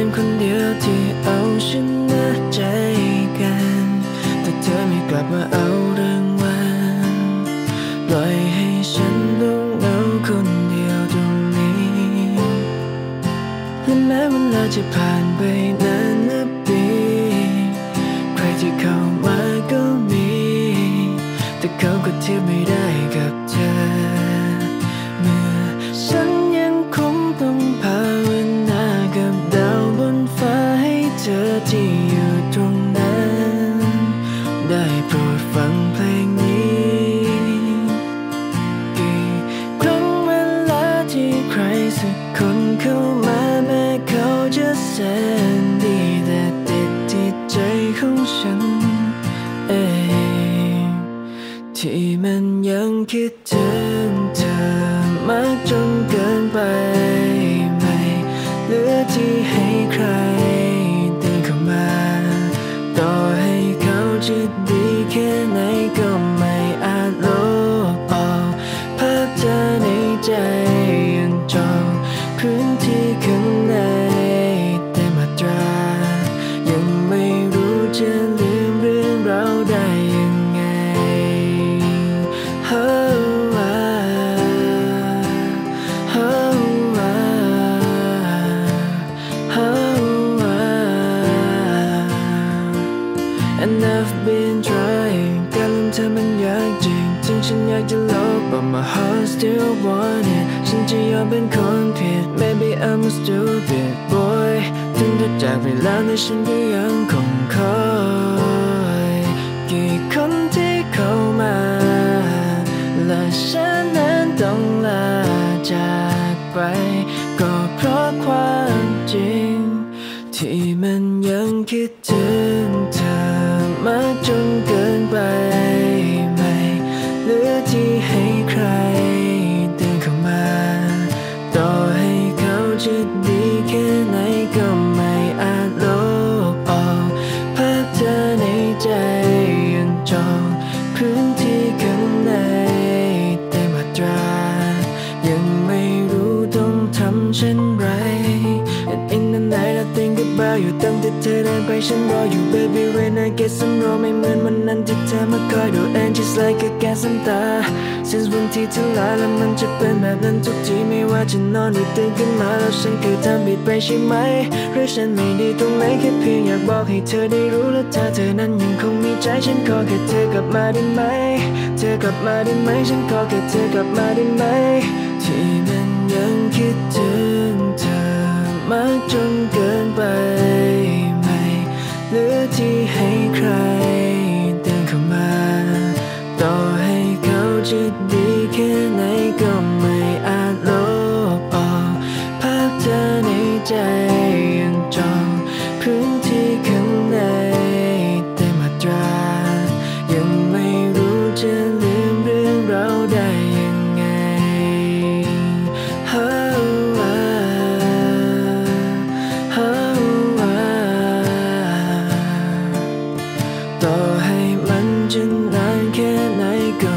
เป็นคนเดียวที่เอาชนะใจกัน แต่เธอไม่กลับมาเอารางวัลปล่อยให้ฉันต้องเหงาคนเดียวตรงนี้และแม้เวลาจะผ่านไปนานนับปี ใครที่เข้ามาก็มี แต่เขาก็เทียบไม่ได้กับเธอ ฉันดีแต่ติดที่ใจของฉันเองที่มันยังคิดถึงเธอมากจนเกินไปไม่เหลือที่ให้ใครากจริงถึงฉันอยากจะลบ but my heart still want it ฉันจะยอมเป็นคนผิด maybe I'm a stupid boy ถึงจะจากไปแล้วแต่ฉันก็ยังคงคอยกี่คนที่เข้ามา และฉันนั้นต้องลาจากไป ก็เพราะความจริง ที่มันยังคิดถึง ค่ไหนก็ไม่อาจลบออกภาพเธอในใจยังจอง think about you ตั้งแต่เธอเดินไปฉันรออยู่ baby when I get some raw ไม่เหมือนวันนั้นที่เธอมาคอยดู and just like a gas น้ำตา since วันที่เธอลาแล้วมันจะเป็นแบบนั้นทุกทีไม่ว่าจะนอนหรือตื่นขึ้นมาแล้วฉันเคือทำผิดไปใช่ไหมหรือฉันไม่ดีตรงไหนแค่เพียงอยากบอกให้เธอได้รู้และถ้าเธอนั้นยังคงมีใจฉันขอแค่เธอกลับมาได้ไหม เธอกลับมาได้ไหมฉันขอแค่เธอกลับมาได้ไหมที่มันยังคิดถึง จะดีแค่ไหนก็ไม่อาจลบออกภาพเธอในใจยังจองพื้นที่ข้างในแต่มาตรา ยังไม่รู้จะลืมเรื่องเราได้ยังไง oh, ah, oh, ah. ต่อให้มันจะนานแค่ไหนก็